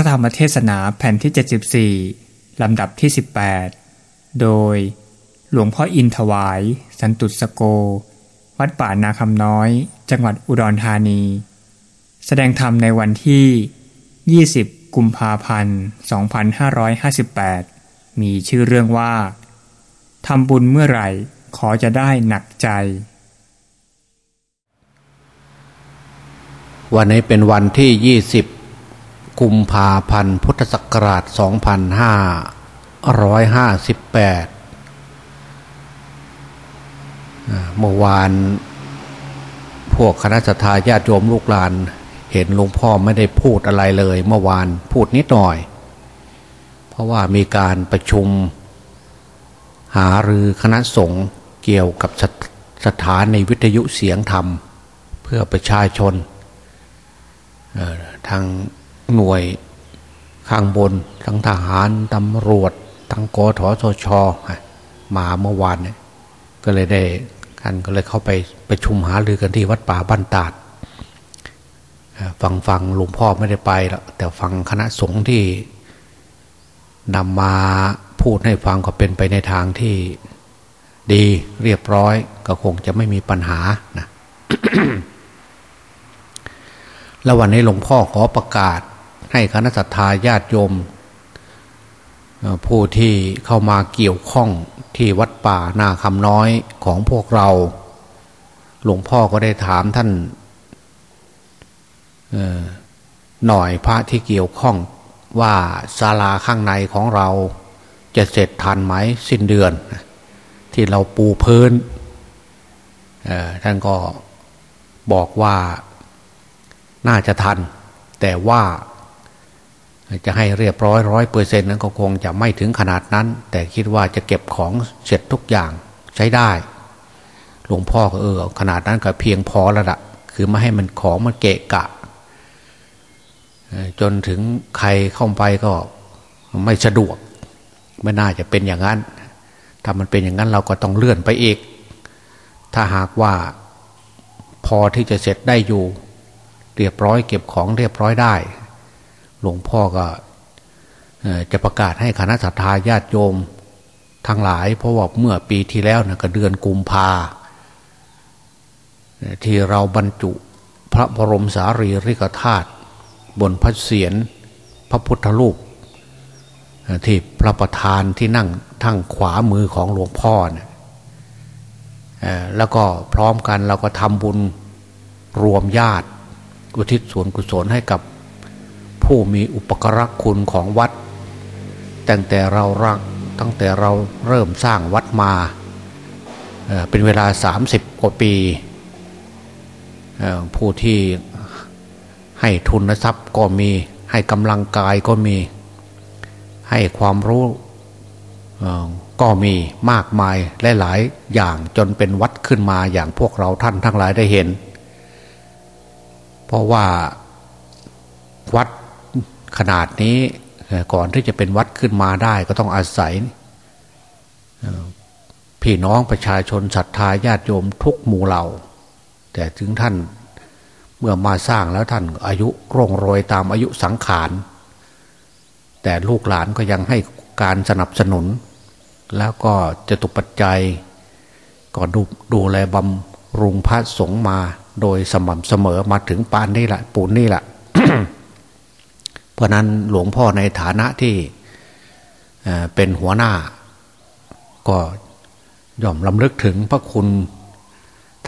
ระธรรมเทศนาแผ่นที่ 74 ลำดับที่ 18 โดยหลวงพ่ออินถวาย สันตุสโก วัดป่านาคำน้อย จังหวัดอุดรธานี แสดงธรรมในวันที่ 20 กุมภาพันธ์ 2558 มีชื่อเรื่องว่าทำบุญเมื่อไหร่ขอจะได้หนักใจ วันนี้เป็นวันที่ 20 กุมภาพันธ์พุทธศักราช 2558 เมื่อวาน พวกคณะสัตยาญาติโยมลูกหลาน เห็นหลวงพ่อไม่ได้พูดอะไรเลย เมื่อวานพูดนิดหน่อย เพราะว่ามีการประชุม หารือคณะสงฆ์เกี่ยวกับสสถานในวิทยุเสียงธรรม เพื่อประชาชนทาง หน่วยข้างบน ทั้งทหารตำรวจ ทั้งกทชชมาเมื่อวานเนี่ยก็เลยได้กันก็เลยเข้าไปไปชุมหารือกันที่วัดป่าบ้านตาดฟังฟังหลวงพ่อไม่ได้ไปแล้วแต่ฟังคณะสงฆ์ที่นำมาพูดให้ฟังก็เป็นไปในทางที่ดีเรียบร้อยก็คงจะไม่มีปัญหานะแล้ววันนี้หลวงพ่อขอประกาศ ให้คณะสัตยาญาติโยม ผู้ที่เข้ามาเกี่ยวข้องที่วัดป่านาคำน้อยของพวกเรา หลวงพ่อก็ได้ถามท่านหน่อยพระที่เกี่ยวข้องว่าศาลาข้างในของเราจะเสร็จทันไหมสิ้นเดือน ที่เราปูพื้นท่านก็บอกว่าน่าจะทัน แต่ว่า จะให้เรียบร้อยร้อยเปอร์เซ็นต์นั้นก็คงจะไม่ถึงขนาดนั้น แต่คิดว่าจะเก็บของเสร็จทุกอย่างใช้ได้ หลวงพ่อก็เออขนาดนั้นก็เพียงพอแล้วละคือไม่ให้มันของมันเกะกะ จนถึงใครเข้าไปก็ไม่สะดวก ไม่น่าจะเป็นอย่างนั้น ถ้ามันเป็นอย่างนั้นเราก็ต้องเลื่อนไปอีก ถ้าหากว่าพอที่จะเสร็จได้อยู่ เรียบร้อยเก็บของเรียบร้อยได้ หลวงพ่อก็จะประกาศให้คณะสัตยาญาติโยมทั้งหลาย เพราะว่าเมื่อปีที่แล้วนะก็เดือนกุมภาที่เราบรรจุพระบรมสารีริกธาตุบนพระเศียรพระพุทธรูปที่พระประธานที่นั่งทั้งขวามือของหลวงพ่อเนี่ยแล้วก็พร้อมกันเราก็ทำบุญรวมญาติ อุทิศส่วนกุศลให้กับ ผู้มีอุปกรณคุณของวัด ตั้งแต่เรารักตั้งแต่เราเริ่มสร้างวัดมาเป็นเวลา 30 กว่าปีผู้ที่ให้ทุนทรัพย์ก็มีให้กำลังกายก็มี ให้ความรู้ก็มีมากมายและหลายอย่างจนเป็นวัดขึ้นมาอย่างพวกเราท่านทั้งหลายได้เห็น เพราะว่า ขนาดนี้ก่อนที่จะเป็นวัดขึ้นมาได้ ก็ต้องอาศัยพี่น้องประชาชนศรัทธาญาติโยมทุกหมู่เหล่า แต่ถึงท่านเมื่อมาสร้างแล้วท่านอายุร่งโรยตามอายุสังขาร แต่ลูกหลานก็ยังให้การสนับสนุน แล้วก็จะตุปัจจัย ก็ดูดูแลบำรุงพระสงฆ์มาโดยสม่ำเสมอมาถึงปานนี่แหละปูนนี่แหละ ราะนั้นหลวงพ่อในฐานะที่เป็นหัวหน้า ก็ย่อมลำลึกถึงพระคุณ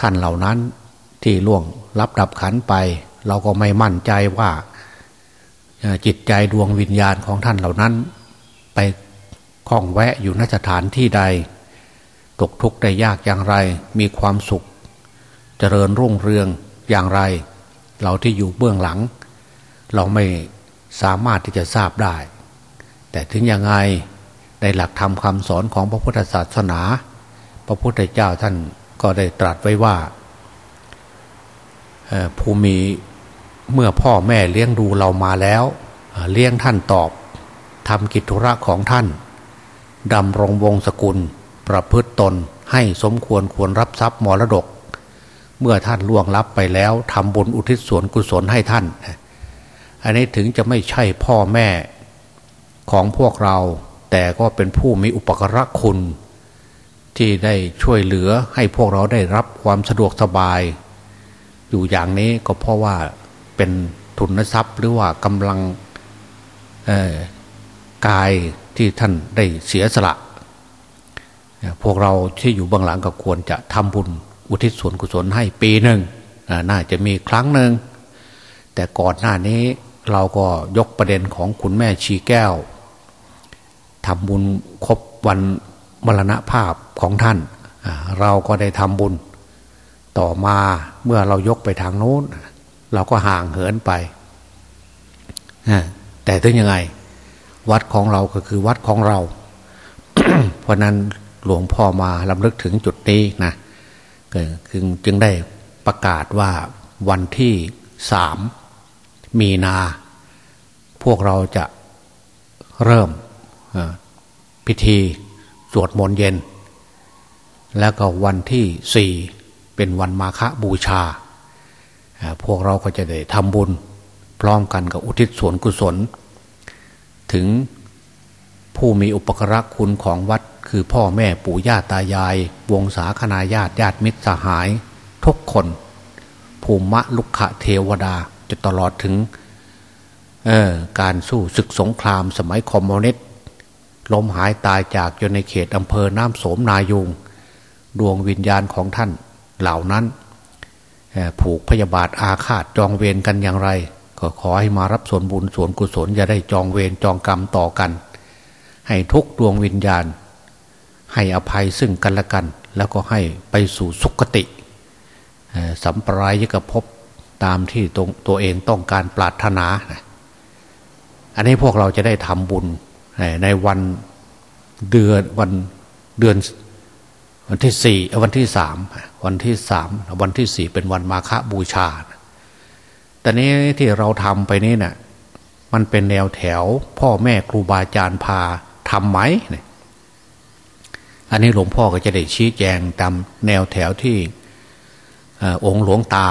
ท่านเหล่านั้นที่ล่วงรับดับขันไป เราก็ไม่มั่นใจว่าจิตใจดวงวิญญาณของท่านเหล่านั้น ไปคล้องแวะอยู่นสถานที่ใด ตกทุกข์ได้ยากอย่างไร มีความสุข เจริญรุ่งเรืองอย่างไร เราที่อยู่เบื้องหลัง เราไม่ สามารถที่จะทราบได้ แต่ถึงยังไงในหลักธรรมคำสอนของพระพุทธศาสนา พระพุทธเจ้าท่านก็ได้ตรัสไว้ว่าผู้มีเมื่อพ่อแม่เลี้ยงดูเรามาแล้วเลี้ยงท่านตอบทำกิจธุระของท่านดำรงวงศกุล ประพฤตตนให้สมควรควรรับทรัพย์มรดก เมื่อท่านล่วงลับไปแล้วทำบุญอุทิศส่วนกุศลให้ท่าน อันนี้ถึงจะไม่ใช่พ่อแม่ของพวกเรา แต่ก็เป็นผู้มีอุปกรณคุณ ที่ได้ช่วยเหลือให้พวกเราได้รับความสะดวกสบาย อยู่อย่างนี้ก็เพราะว่าเป็นทุนทรัพย์หรือว่ากำลังกายที่ท่านได้เสียสละ พวกเราที่อยู่เบื้องหลังก็ควรจะทำบุญอุทิศส่วนกุศลให้ปีหนึ่งน่าจะมีครั้งหนึ่งแต่ก่อนหน้านี้ เราก็ยกประเด็นของคุณแม่ชีแก้วทำบุญครบวันมรณภาพของท่าน เราก็ได้ทำบุญ ต่อมาเมื่อเรายกไปทางโน้น เราก็ห่างเหินไป แต่ถึงยังไง วัดของเราก็คือวัดของเรา เพราะนั้นหลวงพ่อมาลำลึกถึงจุดนี้นะจึงได้ประกาศว่าวันที่สาม มีนา พวกเราจะเริ่มพิธีสวดมนต์เย็น แล้วก็วันที่สี่เป็นวันมาฆบูชา พวกเราก็จะได้ทำบุญ พร้อมกันกับอุทิศส่วนกุศล ถึงผู้มีอุปกรคุณของวัดคือพ่อแม่ปู่ย่าตายาย วงศาคณาญาติญาติมิตรสหาย ทุกคน ภูมิมะลุกขะเทวดา จะตลอดถึงการสู้ศึกสงครามสมัยคอมมิวนิสต์ล้มหายตายจากอยู่ในเขตอำเภอน้ำโสมนายุง ดวงวิญญาณของท่านเหล่านั้น ผูกพยาบาทอาฆาตจองเวรกันอย่างไร ก็ขอให้มารับส่วนบุญส่วนกุศลอย่าได้จองเวรจองกรรมต่อกัน ให้ทุกดวงวิญญาณ ให้อภัยซึ่งกันและกัน แล้วก็ให้ไปสู่สุคติสัมปรายยกภพ ตามที่ตตัวเองต้องการปรารถนา อันนี้พวกเราจะได้ทำบุญในวันเดือนวันเดือนวันที่สี่วันที่สามวันที่สามวันที่สี่เป็นวันมาฆบูชา แต่นี้ที่เราทำไปนี่นะ่ะมันเป็นแนวแถว พ่อแม่ครูบาอาจารย์พาทำไหมเนี่ยอันนี้หลวงพ่อก็จะได้ชี้แจงตามแนวแถวที่ องค์หลวงตา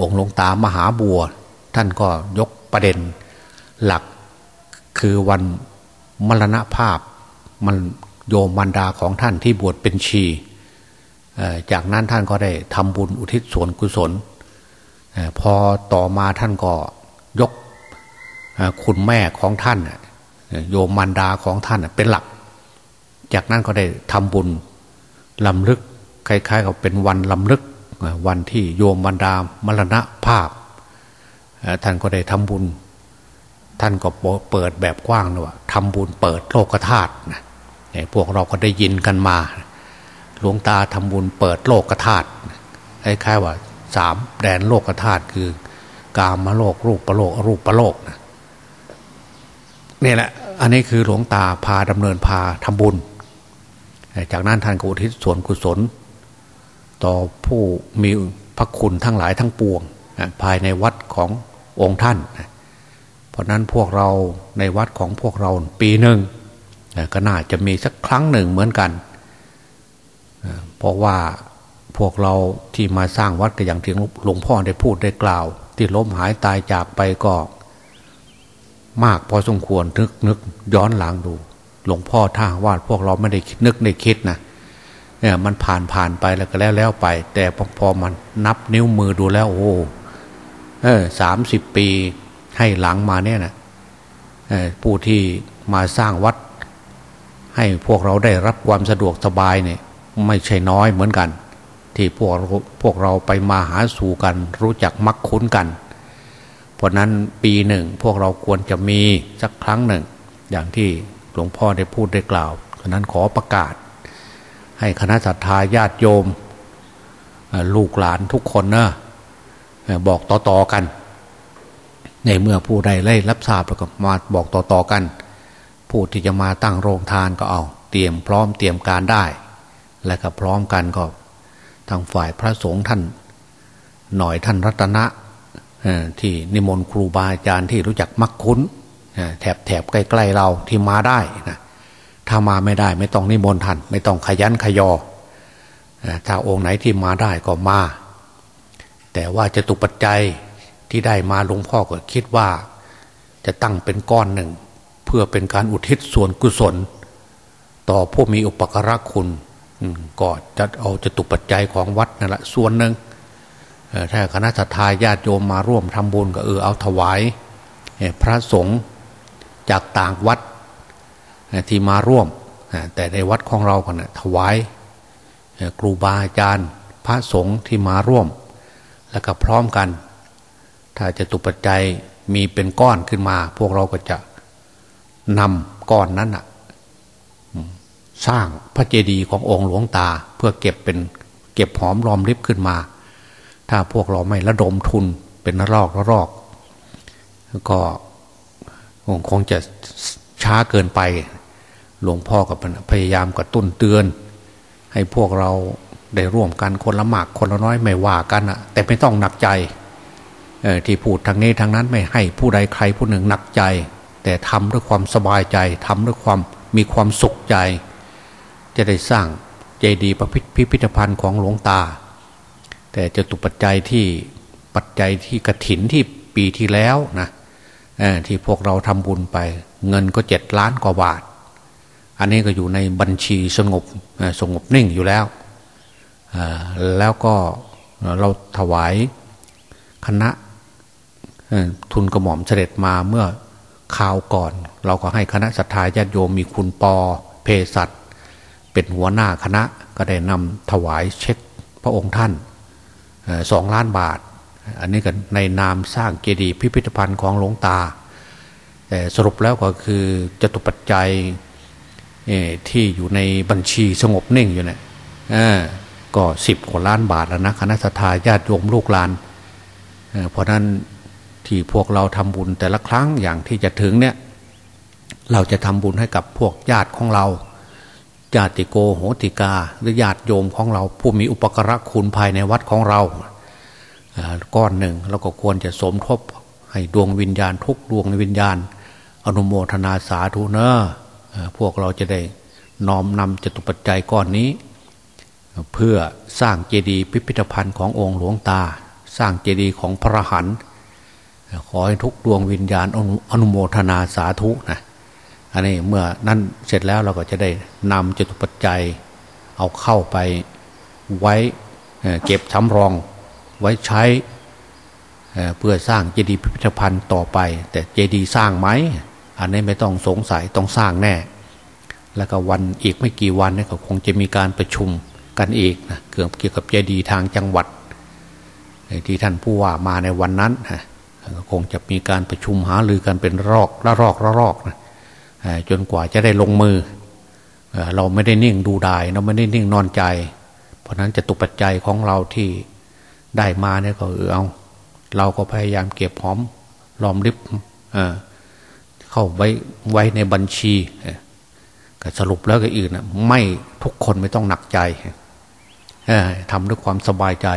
องค์หลวงตามหาบัว ท่านก็ยกประเด็นหลักคือวันมรณภาพมันโยมมันดาของท่านที่บวชเป็นชี จากนั้นท่านก็ได้ทำบุญอุทิศส่วนกุศล พอต่อมาท่านก็ยกคุณแม่ของท่านโยมมันดาของท่านเป็นหลัก จากนั้นก็ได้ทำบุญลำลึกคล้ายๆกับเป็นวันลำลึก วันที่โยมมันดามรณะภาพ ท่านก็ได้ทำบุญ ท่านก็เปิดแบบกว้างนะว่าทำบุญเปิดโลกธาตุนะพวกเราก็ได้ยินกันมา หลวงตาทำบุญเปิดโลกธาตุคล้ายๆว่าสามแดนโลกธาตุคือกามโลกรูปประโลกรูปประโลกนะนี่แหละ อันนี้คือหลวงตาพาดำเนินพาทำบุญ จากนั้นท่านก็อุทิศส่วนกุศล ต่อผู้มีพระคุณทั้งหลายทั้งปวง ภายในวัดขององค์ท่าน เพราะนั้นพวกเราในวัดของพวกเราปีหนึ่งก็น่าจะมีสักครั้งหนึ่งเหมือนกัน เพราะว่าพวกเราที่มาสร้างวัดก็อย่างที่หลวงพ่อได้พูดได้กล่าว ที่ล้มหายตายจากไปก็มากพอสมควรนึกนึกย้อนหลังดู หลวงพ่อท่าว่าพวกเราไม่ได้นึกได้คิดนะ มันผ่านผ่านไปแล้วก็แล้วแล้วไป แต่พอมันนับนิ้วมือดูแล้วโอ้เออสามสิบปีให้หลังมาเนี่ยนะผู้ที่มาสร้างวัด ให้พวกเราได้รับความสะดวกสบายเนี่ย ไม่ใช่น้อยเหมือนกัน ที่พวกพวกเราไปมาหาสู่กัน รู้จักมักคุ้นกัน เพราะนั้นปีหนึ่งพวกเราควรจะมีสักครั้งหนึ่ง อย่างที่หลวงพ่อได้พูดได้กล่าวฉะนั้นขอประกาศ ให้คณะสัตยาญาติโยม ลูกหลานทุกคนนะบอกต่อๆกัน ในเมื่อผู้ใดไล่รับทราบแล้วก็มาบอกต่อๆกัน ผู้ที่จะมาตั้งโรงทานก็เอา เตรียมพร้อมเตรียมการได้ และก็พร้อมกันก็ทางฝ่ายพระสงฆ์ท่าน หน่อยท่านรัตนะที่นิมนต์ครูบาอาจารย์ที่รู้จักมักคุ้นแถบแถบใกล้ ๆ เราที่มาได้นะ ถ้ามาไม่ได้ ไม่ต้องนิมนต์ท่านไม่ต้องขยันขยอถ้าองค์ไหนที่มาได้ก็มา แต่ว่าจะตุปัจจัยที่ได้มาหลวงพ่อก็คิดว่า จะตั้งเป็นก้อนหนึ่ง เพื่อเป็นการอุทิศส่วนกุศล ต่อผู้มีอุปการะคุณก็จะเอาจะตุปัจจัยของวัดนั่นแหละส่วนหนึ่งถ้าคณะทาญาติโยมมาร่วมทำบุญก็เออเอาถวาย พระสงฆ์จากต่างวัด ที่มาร่วม แต่ในวัดของเราก็นะถวายครูบาอาจารย์ พระสงฆ์ที่มาร่วม แล้วก็พร้อมกัน ถ้าจะตุปัจจัยมีเป็นก้อนขึ้นมา พวกเราก็จะนำก้อนนั้นอะสร้างพระเจดีย์ขององค์หลวงตา เพื่อเก็บเป็นเก็บหอมรอมริบขึ้นมา ถ้าพวกเราไม่ระดมทุนเป็นรอกระรอก ก็คงจะช้าเกินไป หลวงพ่อกับพยายามกระตุ้นเตือน ให้พวกเราได้ร่วมกันคนละมากคนละน้อยไม่ว่ากันอะแต่ไม่ต้องหนักใจที่พูดทางนี้ทางนั้นไม่ให้ผู้ใดใครผู้หนึ่งหนักใจ แต่ทำด้วยความสบายใจทำด้วยความมีความสุขใจ จะได้สร้างเจดีย์ประพิพิธภัณฑ์ของหลวงตา แต่จะตุปัจจัยที่ปัจจัยที่กระถินที่ปีที่แล้วนะที่พวกเราทำบุญไป เงินก็เจ็ดล้านกว่าบาท อันนี้ก็อยู่ในบัญชีสงบสงบนิ่งอยู่แล้ว แล้วก็เราถวายคณะทุนกระหม่อมเสด็จมาเมื่อข่าวก่อน เราก็ให้คณะสัตยาญาติโยมมีคุณปอเพศัตเป็นหัวหน้าคณะก็ได้นำถวายเช็คพระองค์ท่านสองล้านบาท อันนี้กันในนามสร้างเจดีย์พิพิธภัณฑ์ของหลวงตาแต่สรุปแล้วก็คือจตุปัจจัย ที่อยู่ในบัญชีสงบนิ่งอยู่เนี่ยก็สิบกว่าล้านบาทแล้วนะคณะสัตยาญาติโยมลูกหลานเพราะนั้นที่พวกเราทำบุญแต่ละครั้งอย่างที่จะถึงเนี่ย เราจะทำบุญให้กับพวกญาติของเราญาติโกโหติกา หรือญาติโยมของเรา ผู้มีอุปกระคุณภายในวัดของเราก้อนหนึ่งเราก็ควรจะสมทบให้ดวงวิญญาณทุกดวงในวิญญาณ อนุโมทนาสาธุเนอะ พวกเราจะได้น้อมนำจตุปัจจัยก้อนนี้ เพื่อสร้างเจดีย์พิพิธภัณฑ์ขององค์หลวงตา สร้างเจดีย์ของพระหันขอให้ทุกดวงวิญญาณอนุโมทนาสาธุนะอันนี้เมื่อนั้นเสร็จแล้วเราก็จะได้นำจตุปัจจัยเอาเข้าไปไว้เก็บสำรองไว้ใช้เพื่อสร้างเจดีย์พิพิธภัณฑ์ต่อไป แต่เจดีย์สร้างไหม อันนี้ไม่ต้องสงสัยต้องสร้างแน่ แล้วก็วันอีกไม่กี่วันนี่ก็คงจะมีการประชุมกันอีกนะเกี่ยวกับเจดีย์ทางจังหวัดที่ท่านผู้ว่ามาในวันนั้นก็คงจะมีการประชุมหารือกันเป็นรอกละรอกละรอกนะจนกว่าจะได้ลงมือ เราไม่ได้นิ่งดูดายเราไม่ได้นิ่งนอนใจ เพราะนั้นจะตุปัจจัยของเราที่ได้มาเนี่ยก็เออเอา เราก็พยายามเก็บหอมรอมริบ เข้าไว้ไว้ในบัญชีก็สรุปแล้วก็อื่นนะไม่ทุกคนไม่ต้องหนักใจทำด้วยความสบายใจ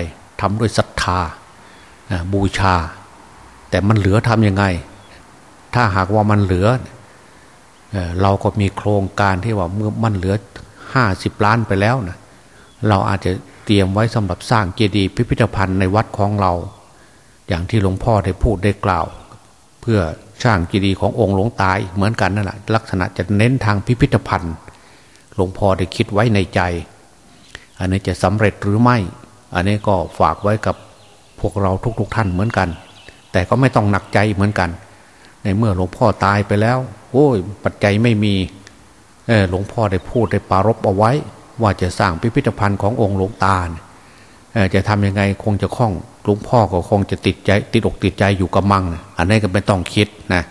ทำด้วยศรัทธาบูชา แต่มันเหลือทำยังไง ถ้าหากว่ามันเหลือเเราก็มีโครงการที่ว่าเมื่อมันเหลือห้าสิบล้านไปแล้วนะเราอาจจะเตรียมไว้สำหรับสร้างเจดีย์พิพิธภัณฑ์ในวัดของเรา อย่างที่หลวงพ่อได้พูดได้กล่าว เพื่อ สร้างเจดีย์ขององค์หลวงตายเหมือนกันนั่นแหละลักษณะจะเน้นทางพิพิธภัณฑ์หลวงพ่อได้คิดไว้ในใจ อันนี้จะสำเร็จหรือไม่ อันนี้ก็ฝากไว้กับพวกเราทุกๆทท่านเหมือนกัน แต่ก็ไม่ต้องหนักใจเหมือนกัน ในเมื่อหลวงพ่อตายไปแล้วโอ้ยปัจจัยไม่มีหลวงพ่อได้พูดได้ปารบเอาไว้ ว่าจะสร้างพิพิธภัณฑ์ขององค์หลวงตา จะทำยังไงคงจะคล้องหลวงพ่อก็คงจะติดใจ ติดอกติดใจอยู่กับมังอันนี้ก็ไม่ต้องคิดนะ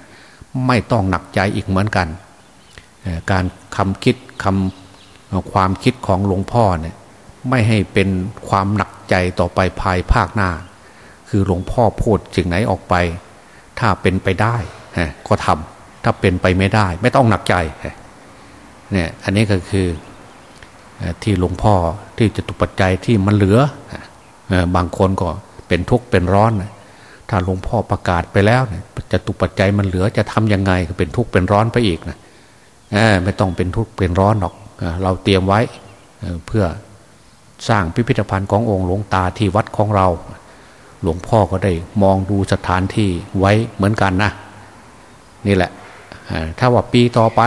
ไม่ต้องหนักใจอีกเหมือนกัน การคำคิดคำความคิดของหลวงพ่อเนี่ยไม่ให้เป็นความหนักใจต่อไปภายภาคหน้า คือหลวงพ่อพูดสิ่งไหนออกไป ถ้าเป็นไปได้ก็ทำถ้าเป็นไปไม่ได้ ไม่ต้องหนักใจเนี่ยอันนี้ก็คือที่หลวงพ่อที่จะตุปัจจัยที่มันเหลือ บางคนก็เป็นทุกข์เป็นร้อน ถ้าหลวงพ่อประกาศไปแล้วจะตุปัจจัยมันเหลือจะทํำยังไงก็เป็นทุกข์เป็นร้อนไปอีกนะไม่ต้องเป็นทุกข์เป็นร้อนหรอกเราเตรียมไว้เพื่อสร้างพิพิธภัณฑ์ขององค์หลวงตาที่วัดของเรา หลวงพ่อก็ได้มองดูสถานที่ไว้เหมือนกันนะ นี่แหละถ้าว่าปีต่อไป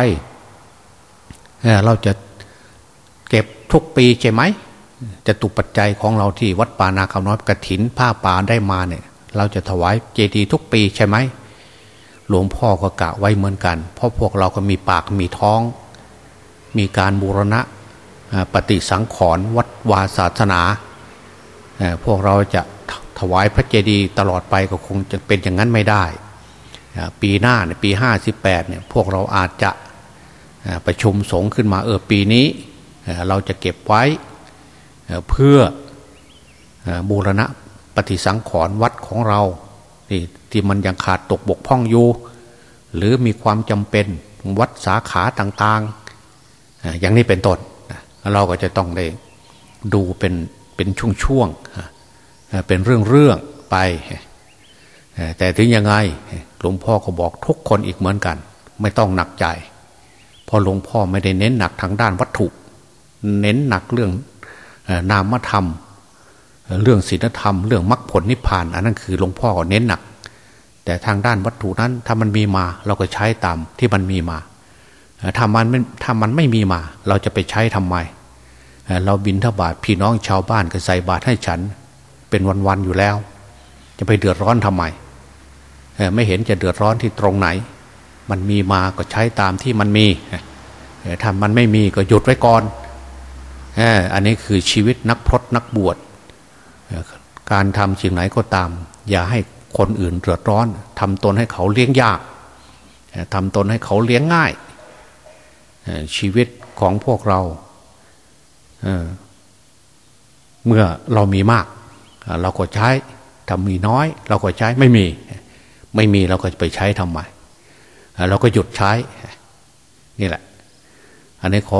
เราจะเก็บทุกปีใช่ไหม จะตุปัจจัยของเราที่วัดป่านาคำน้อยกระถินผ้าป่าได้มาเนี่ย เราจะถวายเจดีย์ทุกปีใช่ไหมหลวงพ่อก็กะไว้เหมือนกัน เพราะพวกเราก็มีปากมีท้อง มีการบูรณะปฏิสังขรณ์วัดวาศาสนา พวกเราจะถวายพระเจดีย์ตลอดไปก็คงจะเป็นอย่างนั้นไม่ได้ ปีหน้าเนี่ยปีห้าสิบแปดเนี่ยพวกเราอาจจะประชุมสงฆ์ขึ้นมาเออปีนี้ เราจะเก็บไว้ เพื่อบูรณะปฏิสังขรณ์วัดของเราที่ที่มันยังขาดตกบกพร่องอยู่หรือมีความจำเป็นวัดสาขาต่างๆ อย่างนี้เป็นต้นเราก็จะต้องได้ดูเป็นเป็นช่วงๆเป็นเรื่องๆไป แต่ถึงยังไงหลวงพ่อก็บอกทุกคนอีกเหมือนกัน ไม่ต้องหนักใจพอหลวงพ่อไม่ได้เน้นหนักทางด้านวัตถุ เน้นหนักเรื่อง นามธรรม เรื่องศีลธรรม เรื่องมรรคผลนิพพาน อันนั้นคือหลวงพ่อเน้นหนัก แต่ทางด้านวัตถุนั้นถ้ามันมีมาเราก็ใช้ตามที่มันมีมาถ้ามันไม่ถ้ามันไม่มีมา เราจะไปใช้ทำไม เราบินทบาทพี่น้องชาวบ้านก็ใส่บาตรให้ฉัน เป็นวันๆอยู่แล้ว จะไปเดือดร้อนทำไมไม่เห็นจะเดือดร้อนที่ตรงไหน มันมีมาก็ใช้ตามที่มันมีถ้ามันไม่มีก็หยุดไว้ก่อน อันนี้คือชีวิตนักพรตนักบวชการทำสิ่งไหนก็ตาม อย่าให้คนอื่นเดือดร้อนทำตนให้เขาเลี้ยงยากทำตนให้เขาเลี้ยงง่าย ชีวิตของพวกเราเมื่อเรามีมาก เราก็ใช้ทำมีน้อย เราก็ใช้ไม่มี ไม่มีเราก็ไปใช้ทำไมเราก็หยุดใช้ นี่แหละ อันนี้ขอ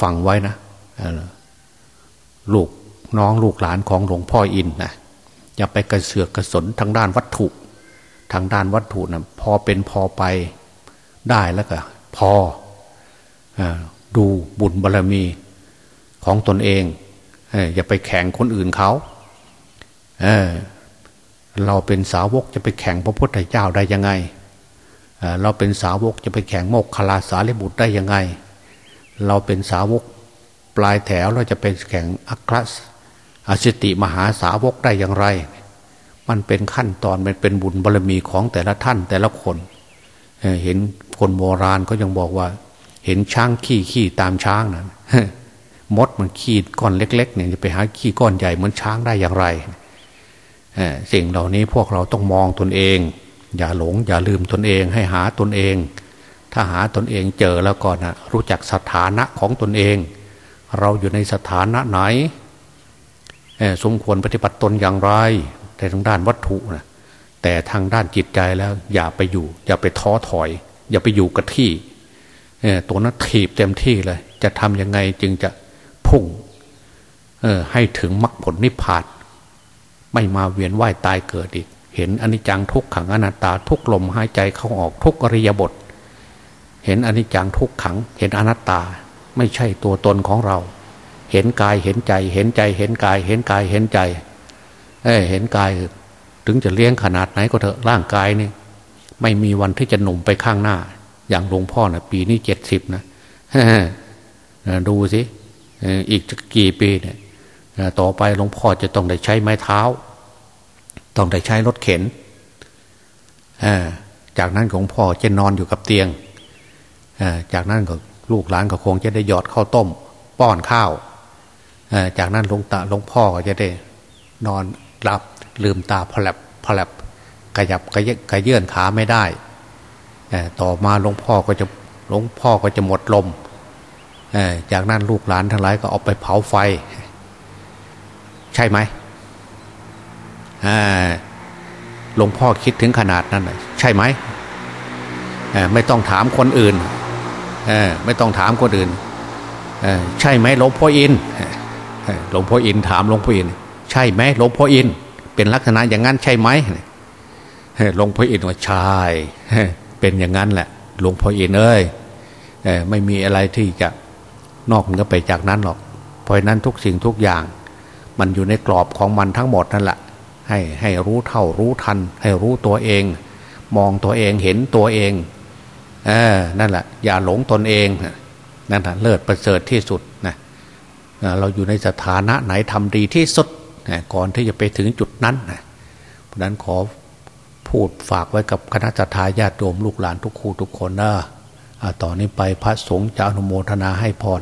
ฟังไว้นะ ลูกน้องลูกหลานของหลวงพ่ออินนะอย่าไปกระเสือกกระสนทางด้านวัตถุ ทางด้านวัตถุนะพอเป็นพอไปได้แล้วก็ พออดูบุญบารรมีของตนเองอย่าไปแข่งคนอื่นเขาเเราเป็นสาวกจะไปแข่งพระพุทธเจ้าได้ยังไงเเราเป็นสาวกจะไปแข่งโมกขลาสารีบุตรได้ยังไง เราเป็นสาวก ปลายแถวเราจะเป็นแข่งอัครอาชิติมหาสาวกได้อย่างไร มันเป็นขั้นตอนมันเป็นบุญบารรมีของแต่ละท่านแต่ละคนเห็นคนโบราณก็ยังบอกว่า เห็นช้างขี้ขี้ตามช้างนั้นมดมันขี้ก้อนเล็ก ๆ เนี่ยจะไปหาขี้ก้อนใหญ่เหมือนช้างได้อย่างไรสิ่งเหล่านี้พวกเราต้องมองตนเอง อย่าหลง อย่าลืมตนเอง ให้หาตนเอง ถ้าหาตนเองเจอแล้วก่อนนะรู้จักสถานะของตนเอง เราอยู่ในสถานะไหนสมควรปฏิบัติตนอย่างไรแต่ทางด้านวัตถุนะแต่ทางด้านจิตใจแล้วอย่าไปอยู่ อย่าไปท้อถอย อย่าไปอยู่กับที่ตัวนั้นถีบเต็มที่เลย จะทำยังไงจึงจะพุ่งให้ถึงมรรคผลนิพพานไม่มาเวียนว่ายตายเกิดอีก เห็นอนิจจังทุกขังอนัตตาทุกลมหายใจเข้าออกทุกอริยบท เห็นอนิจจังทุกขัง เห็นอนัตตา ไม่ใช่ตัวตนของเรา เห็นกายเห็นใจ เห็นใจ เห็นกาย เห็นกายเห็นใจเอ้เห็นกาย ถึงจะเลี้ยงขนาดไหนก็เถอะร่างกายนี่ไม่มีวันที่จะหนุ่มไปข้างหน้า อย่างหลวงพ่อนะปีนี้เจ็ดสิบนะดูสิอีกกี่ปีเนี่ยต่อไปหลวงพ่อจะต้องได้ใช้ไม้เท้า ต้องได้ใช้รถเข็นจากนั้นหลวงพ่อจะนอนอยู่กับเตียงจากนั้นก็ ลูกหลานก็คงจะได้หยอดข้าวต้ม ป้อนข้าวจากนั้นหลวงตาหลวงพ่อก็จะได้นอนหลับลืมตาพลับพลับขยับกระยกระเยื่นขาไม่ได้ต่อมาหลวงพ่อก็จะหลวงพ่อก็จะหมดลมจากนั้นลูกหลานทั้งหลายก็เอาไปเผาไฟ ใช่ไหมหลวงพ่อคิดถึงขนาดนั้นใช่ไหมไม่ต้องถามคนอื่น ไม่ต้องถามคนอื่นใช่ไหมหลวงพ่ออินหลวงพ่ออินถามหลวงพ่ออิน ใช่ไหมหลวงพ่ออิน เป็นลักษณะอย่างนั้นใช่ไหมหลวงพ่ออินว่าใช่เป็นอย่างนั้นแหละหลวงพ่ออินเอ้ยไม่มีอะไรที่จะนอกเหนือไปจากนั้นหรอก เพราะนั้นทุกสิ่งทุกอย่าง มันอยู่ในกรอบของมันทั้งหมดนั่นแหละให้ให้รู้เท่ารู้ทัน ให้รู้ตัวเอง มองตัวเองเห็นตัวเอง เออนั่นแหละอย่าหลงตนเองนั่นแหะเลิศประเสริฐที่สุดนะเราอยู่ในสถานะไหนทำดีที่สุดก่อนที่จะไปถึงจุดนั้นเพราะนั้นขอพูดฝากไว้กับคณะทาญาติโยมลูกหลานทุกคู่ทุกคนนะต่อนนี้ไปพระสงฆ์จะอนุโมทนาให้พร